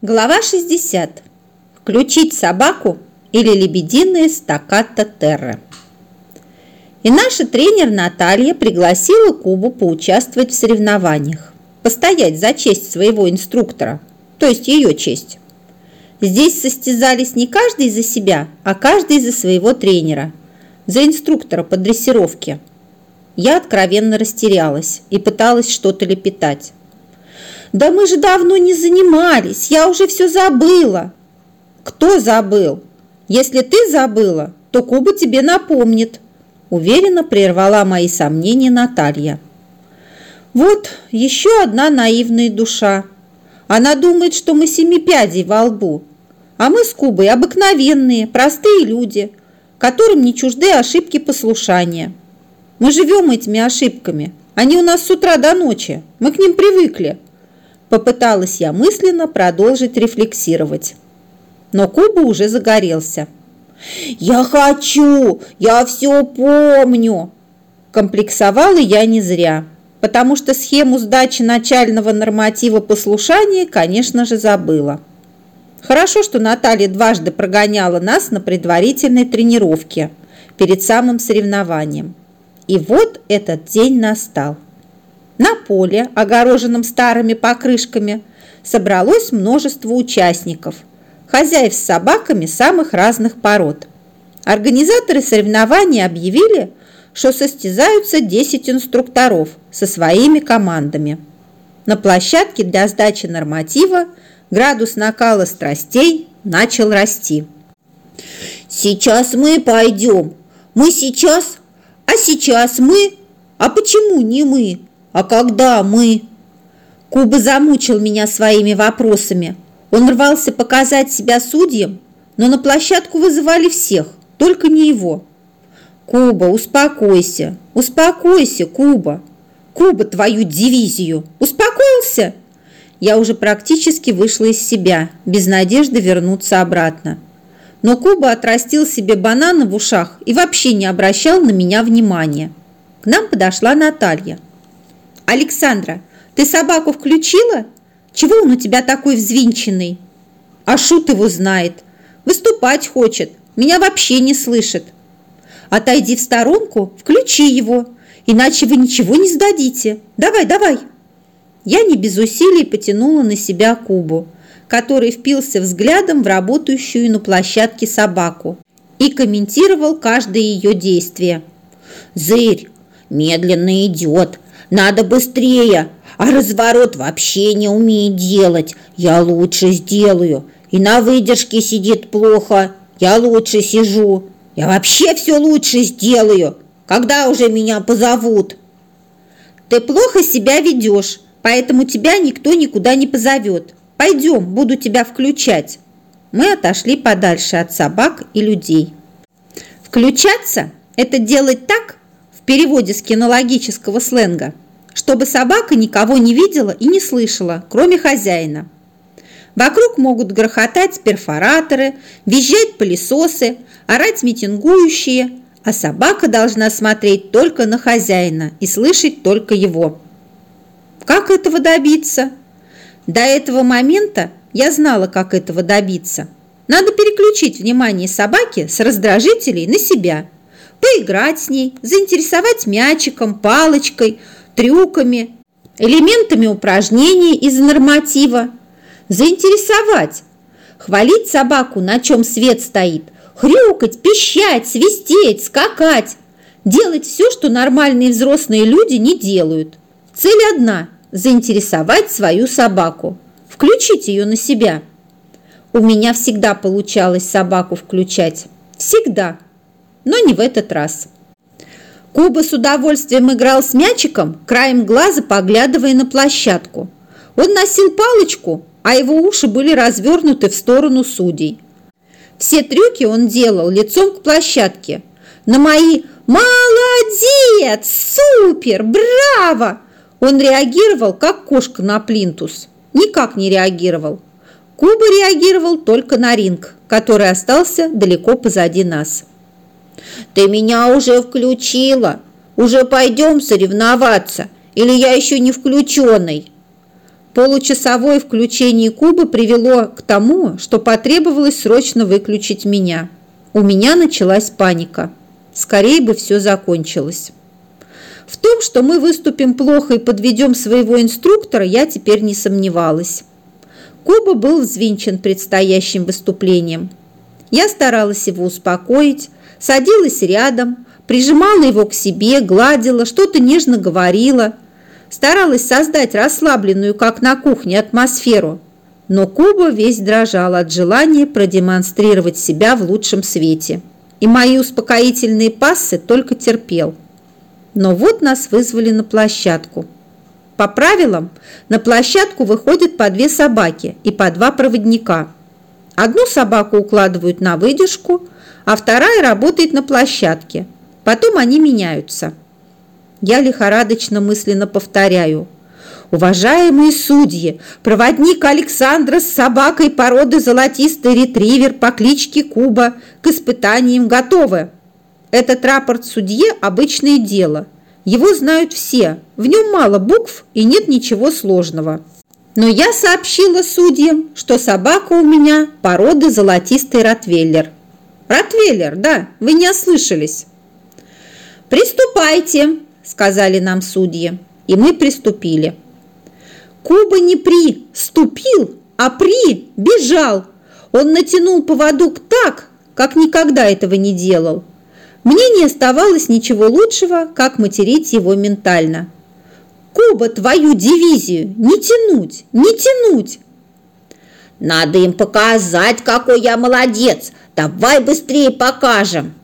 Глава 60. Включить собаку или лебединые стаккато терры. И наша тренер Наталья пригласила Кубу поучаствовать в соревнованиях, постоять за честь своего инструктора, то есть ее честь. Здесь состязались не каждый за себя, а каждый за своего тренера, за инструктора по дрессировке. Я откровенно растерялась и пыталась что-то лепетать. Да мы же давно не занимались, я уже все забыла. Кто забыл? Если ты забыла, то Куба тебе напомнит. Уверенно прервала мои сомнения Наталья. Вот еще одна наивная душа. Она думает, что мы семи пядей во лбу, а мы с Кубой обыкновенные, простые люди, которым не чужды ошибки послушания. Мы живем этими ошибками. Они у нас с утра до ночи. Мы к ним привыкли. Попыталась я мысленно продолжить рефлексировать. Но Куба уже загорелся. «Я хочу! Я все помню!» Комплексовала я не зря, потому что схему сдачи начального норматива послушания, конечно же, забыла. Хорошо, что Наталья дважды прогоняла нас на предварительной тренировке перед самым соревнованием. И вот этот день настал. На поле, огороженном старыми покрышками, собралось множество участников, хозяев с собаками самых разных пород. Организаторы соревнований объявили, что состязаются 10 инструкторов со своими командами. На площадке для сдачи норматива градус накала страстей начал расти. «Сейчас мы пойдем. Мы сейчас, а сейчас мы. А почему не мы? А когда мы? Куба замучил меня своими вопросами. Он рвался показать себя судьям, но на площадку вызывали всех, только не его. Куба, успокойся, успокойся, Куба. Куба, твою дивизию. Успокоился? Я уже практически вышла из себя, без надежды вернуться обратно. Но Куба отрастил себе бананы в ушах и вообще не обращал на меня внимания. К нам подошла Наталья. «Александра, ты собаку включила? Чего он у тебя такой взвинченный?» «А шут его знает. Выступать хочет. Меня вообще не слышит». «Отойди в сторонку, включи его, иначе вы ничего не сдадите. Давай, давай!» Я не без усилий потянула на себя Кубу, который впился взглядом в работающую на площадке собаку и комментировал каждое ее действие. «Зырь, медленно идет, надо быстрее, а разворот вообще не умеет делать. Я лучше сделаю. И на выдержке сидит плохо. Я лучше сижу. Я вообще все лучше сделаю. Когда уже меня позовут? Ты плохо себя ведешь, поэтому тебя никто никуда не позовет. Пойдем, буду тебя включать. Мы отошли подальше от собак и людей. Включаться – это делать так, переводе с кинологического сленга, чтобы собака никого не видела и не слышала, кроме хозяина. Вокруг могут грохотать перфораторы, визжать пылесосы, орать митингующие, а собака должна смотреть только на хозяина и слышать только его. Как этого добиться? До этого момента я знала, как этого добиться. Надо переключить внимание собаки с раздражителей на себя – поиграть с ней, заинтересовать мячиком, палочкой, трюками, элементами упражнений из норматива. Заинтересовать, хвалить собаку, на чем свет стоит, хрюкать, пищать, свистеть, скакать, делать все, что нормальные взрослые люди не делают. Цель одна – заинтересовать свою собаку, включить ее на себя. У меня всегда получалось собаку включать. Всегда но не в этот раз. Куба с удовольствием играл с мячиком, краем глаза поглядывая на площадку. Он носил палочку, а его уши были развернуты в сторону судей. Все трюки он делал лицом к площадке. На мои «Молодец! Супер! Браво!» Он реагировал, как кошка на плинтус. Никак не реагировал. Куба реагировал только на ринг, который остался далеко позади нас. Ты меня уже включила. Уже пойдем соревноваться? Или я еще не включенный? Получасовое включение куба привело к тому, что потребовалось срочно выключить меня. У меня началась паника. Скорее бы все закончилось. В том, что мы выступим плохо и подведем своего инструктора, я теперь не сомневалась. Куба был взвинчен предстоящим выступлением. Я старалась его успокоить, садилась рядом, прижимала его к себе, гладила, что-то нежно говорила, старалась создать расслабленную, как на кухне, атмосферу. Но Куба весь дрожал от желания продемонстрировать себя в лучшем свете. И мои успокоительные пассы только терпел. Но вот нас вызвали на площадку. По правилам, на площадку выходят по две собаки и по два проводника. Одну собаку укладывают на выдержку, а вторая работает на площадке. Потом они меняются. Я лихорадочно мысленно повторяю. Уважаемые судьи, проводник Александра с собакой породы золотистый ретривер по кличке Куба к испытаниям готовы. Этот рапорт судье – обычное дело. Его знают все, в нем мало букв и нет ничего сложного. Но я сообщила судьям, что собака у меня породы золотистый ротвейлер. Ротвейлер, да, вы не ослышались. «Приступайте», – сказали нам судьи, и мы приступили. Куба не при ступил, а при бежал. Он натянул поводок так, как никогда этого не делал. Мне не оставалось ничего лучшего, как материть его ментально. «Куба, твою дивизию! Не тянуть! Не тянуть!» «Надо им показать, какой я молодец! Давай быстрее покажем!»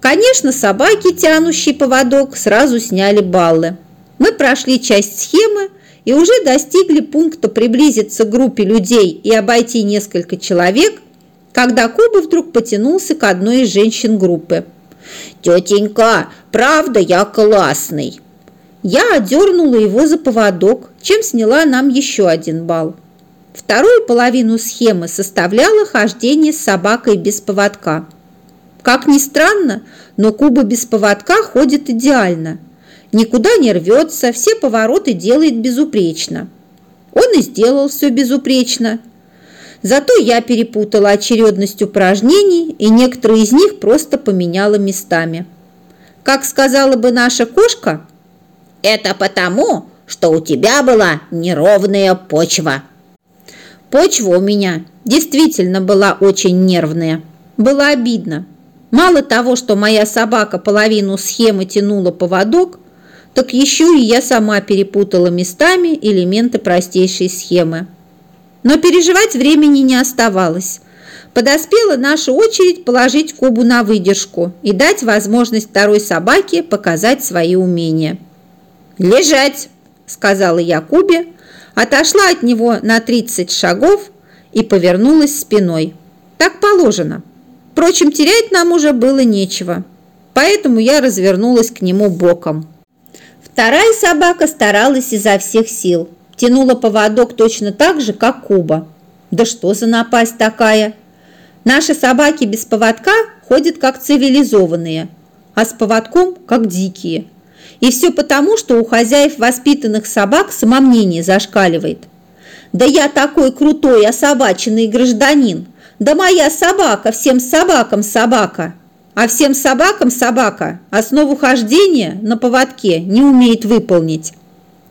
Конечно, собаки, тянущие поводок, сразу сняли баллы. Мы прошли часть схемы и уже достигли пункта приблизиться к группе людей и обойти несколько человек, когда Куба вдруг потянулся к одной из женщин группы – «Тетенька, правда я классный!» Я одернула его за поводок, чем сняла нам еще один балл. Вторую половину схемы составляло хождение с собакой без поводка. Как ни странно, но Куба без поводка ходит идеально. Никуда не рвется, все повороты делает безупречно. Он и сделал все безупречно, Зато я перепутала очередность упражнений, и некоторые из них просто поменяла местами. Как сказала бы наша кошка, «Это потому, что у тебя была неровная почва». Почва у меня действительно была очень нервная. Было обидно. Мало того, что моя собака половину схемы тянула поводок, так еще и я сама перепутала местами элементы простейшей схемы. Но переживать времени не оставалось. Подоспела наша очередь положить Кубу на выдержку и дать возможность второй собаке показать свои умения. «Лежать!» – сказала я Кубе, отошла от него на 30 шагов и повернулась спиной. Так положено. Впрочем, терять нам уже было нечего, поэтому я развернулась к нему боком. Вторая собака старалась изо всех сил – тянула поводок точно так же, как Куба. Да что за напасть такая? Наши собаки без поводка ходят как цивилизованные, а с поводком как дикие. И все потому, что у хозяев воспитанных собак самомнение зашкаливает. Да я такой крутой, особаченный гражданин. Да моя собака, всем собакам собака. А всем собакам собака основу хождения на поводке не умеет выполнить.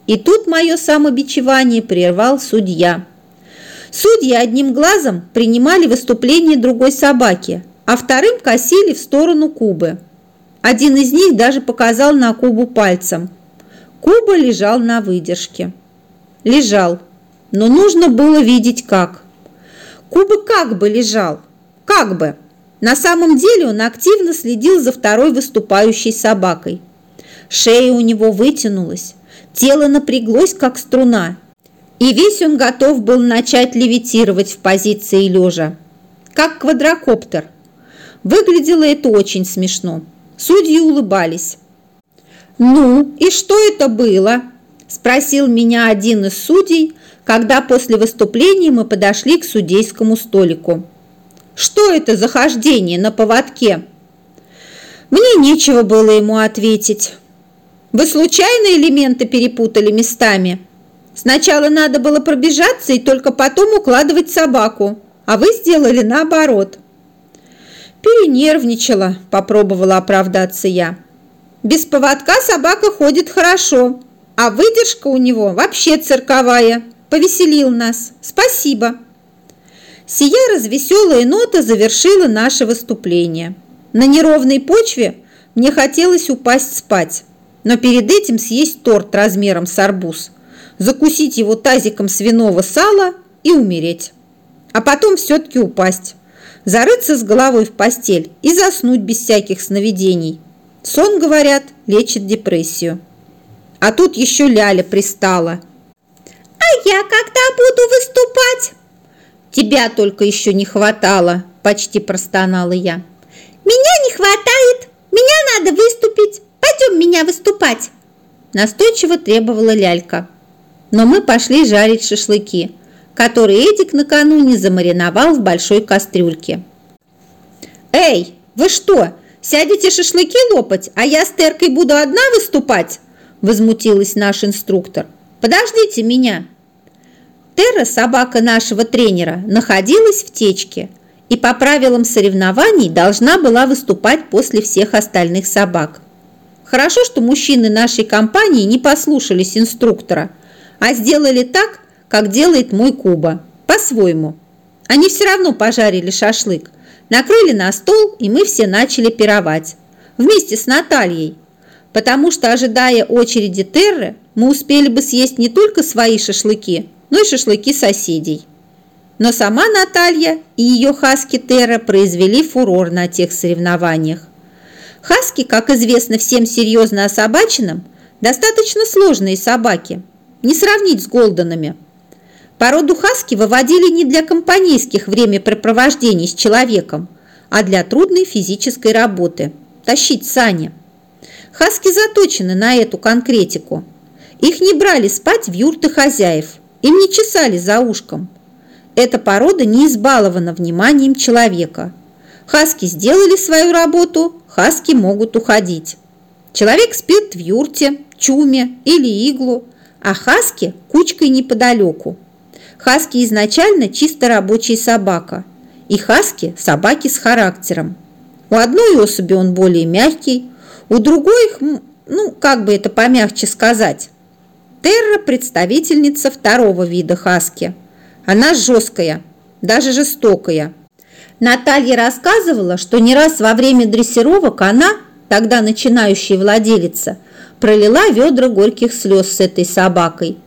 И тут мое самобичевание прервал судья. Судьи одним глазом принимали выступление другой собаки, а вторым косили в сторону Кубы. Один из них даже показал на Кубу пальцем. Куба лежал на выдержке. Лежал, но нужно было видеть как. Куба как бы лежал, как бы. На самом деле он активно следил за второй выступающей собакой. Шея у него вытянулась, Тело напряглось, как струна, и весь он готов был начать левитировать в позиции лежа, как квадрокоптер. Выглядело это очень смешно. Судьи улыбались. «Ну, и что это было?» – спросил меня один из судей, когда после выступления мы подошли к судейскому столику. «Что это за хождение на поводке?» Мне нечего было ему ответить. Вы случайно элементы перепутали местами? Сначала надо было пробежаться и только потом укладывать собаку, а вы сделали наоборот». «Перенервничала», – попробовала оправдаться я. «Без поводка собака ходит хорошо, а выдержка у него вообще цирковая. Повеселил нас. Спасибо». Сия развеселая нота завершила наше выступление. На неровной почве мне хотелось упасть спать, но перед этим съесть торт размером с арбуз, закусить его тазиком свиного сала и умереть. А потом все-таки упасть, зарыться с головой в постель и заснуть без всяких сновидений. Сон, говорят, лечит депрессию. А тут еще Ляля пристала. «А я когда буду выступать?» «Тебя только еще не хватало!» – почти простонала я. «Меня не хватает! Меня надо выступить! Пойдем меня выступать!» Настойчиво требовала лялька. Но мы пошли жарить шашлыки, которые Эдик накануне замариновал в большой кастрюльке. «Эй, вы что, сядете шашлыки лопать, а я с Теркой буду одна выступать?» Возмутилась наш инструктор. «Подождите меня!» Терра, собака нашего тренера, находилась в течке и по правилам соревнований должна была выступать после всех остальных собак. Хорошо, что мужчины нашей компании не послушались инструктора, а сделали так, как делает мой Куба, по-своему. Они все равно пожарили шашлык, накрыли на стол, и мы все начали пировать. Вместе с Натальей. Потому что, ожидая очереди Терры, мы успели бы съесть не только свои шашлыки, ну и шашлыки соседей. Но сама Наталья и ее хаски Терра произвели фурор на тех соревнованиях. Хаски, как известно всем серьезно особаченным, достаточно сложные собаки, не сравнить с голденами. Породу хаски выводили не для компанейских времяпрепровождений с человеком, а для трудной физической работы – тащить сани. Хаски заточены на эту конкретику. Их не брали спать в юрты хозяев – им не чесали за ушком. Эта порода не избалована вниманием человека. Хаски сделали свою работу, хаски могут уходить. Человек спит в юрте, чуме или иглу, а хаски кучкой неподалеку. Хаски изначально чисто рабочая собака, и хаски – собаки с характером. У одной особи он более мягкий, у другой, ну, как бы это помягче сказать, Терра – представительница второго вида хаски. Она жесткая, даже жестокая. Наталья рассказывала, что не раз во время дрессировок она, тогда начинающая владелица, пролила ведра горьких слез с этой собакой.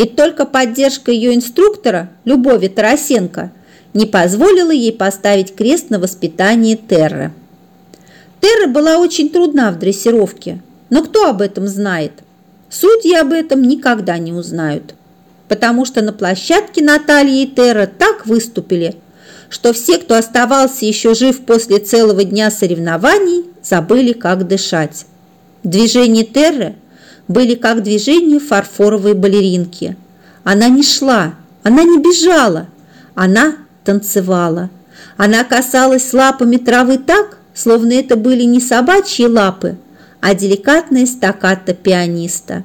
И только поддержка ее инструктора, Любови Тарасенко, не позволила ей поставить крест на воспитании Терры. Терра была очень трудна в дрессировке, но кто об этом знает – Судьи об этом никогда не узнают, потому что на площадке Наталья и Тера так выступили, что все, кто оставался еще жив после целого дня соревнований, забыли, как дышать. Движения Терры были как движения фарфоровой балеринки. Она не шла, она не бежала, она танцевала. Она касалась лапами травы так, словно это были не собачьи лапы, а деликатная стаката пианиста.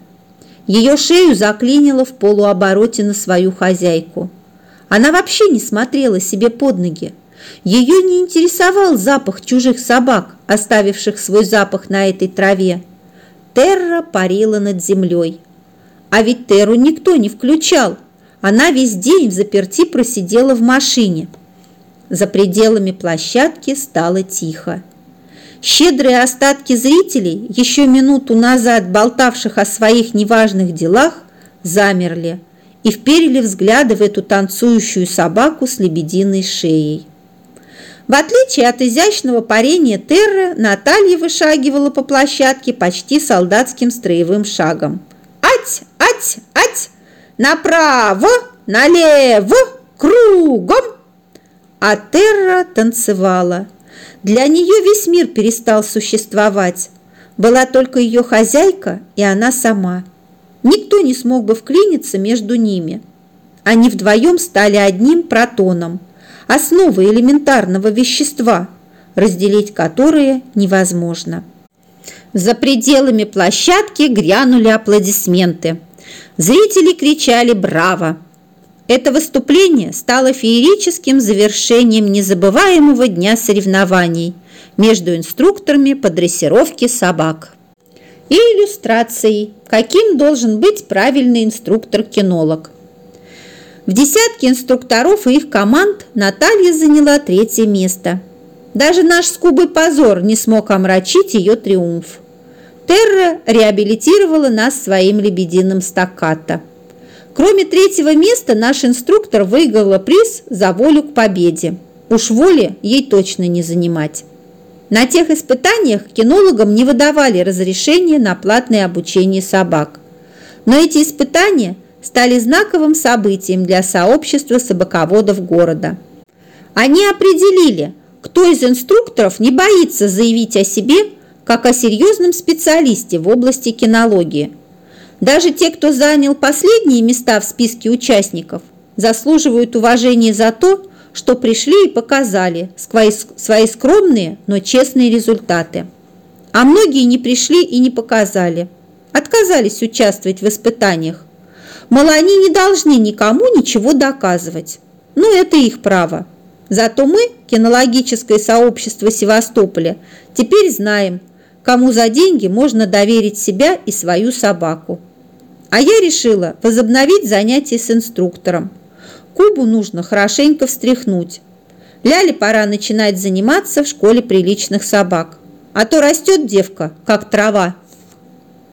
Ее шею заклинило в полуобороте на свою хозяйку. Она вообще не смотрела себе под ноги. Ее не интересовал запах чужих собак, оставивших свой запах на этой траве. Терра парила над землей. А ведь Терру никто не включал. Она весь день в заперти просидела в машине. За пределами площадки стало тихо. Щедрые остатки зрителей, еще минуту назад болтавших о своих неважных делах, замерли и вперили взгляды в эту танцующую собаку с лебединой шеей. В отличие от изящного парения Терры, Наталья вышагивала по площадке почти солдатским строевым шагом. «Ать! Ать! Ать! Направо! Налево! Кругом!» А Терра танцевала – для нее весь мир перестал существовать. Была только ее хозяйка и она сама. Никто не смог бы вклиниться между ними. Они вдвоем стали одним протоном, основой элементарного вещества, разделить которое невозможно. За пределами площадки грянули аплодисменты. Зрители кричали «Браво!». Это выступление стало феерическим завершением незабываемого дня соревнований между инструкторами по дрессировке собак и иллюстрацией, каким должен быть правильный инструктор-кинолог. В десятке инструкторов и их команд Наталья заняла третье место. Даже наш скубый позор не смог омрачить ее триумф. Терра реабилитировала нас своим лебединым стаккато. Кроме третьего места, наш инструктор выиграла приз за волю к победе. Уж воли ей точно не занимать. На тех испытаниях кинологам не выдавали разрешения на платное обучение собак. Но эти испытания стали знаковым событием для сообщества собаководов города. Они определили, кто из инструкторов не боится заявить о себе как о серьезном специалисте в области кинологии. Даже те, кто занял последние места в списке участников, заслуживают уважения за то, что пришли и показали свои, скромные, но честные результаты. А многие не пришли и не показали, отказались участвовать в испытаниях, Мол, они не должны никому ничего доказывать. Ну, это их право. Зато мы, кинологическое сообщество Севастополя, теперь знаем, кому за деньги можно доверить себя и свою собаку. А я решила возобновить занятия с инструктором. Кубу нужно хорошенько встряхнуть. Ляле пора начинать заниматься в школе приличных собак. А то растет девка, как трава,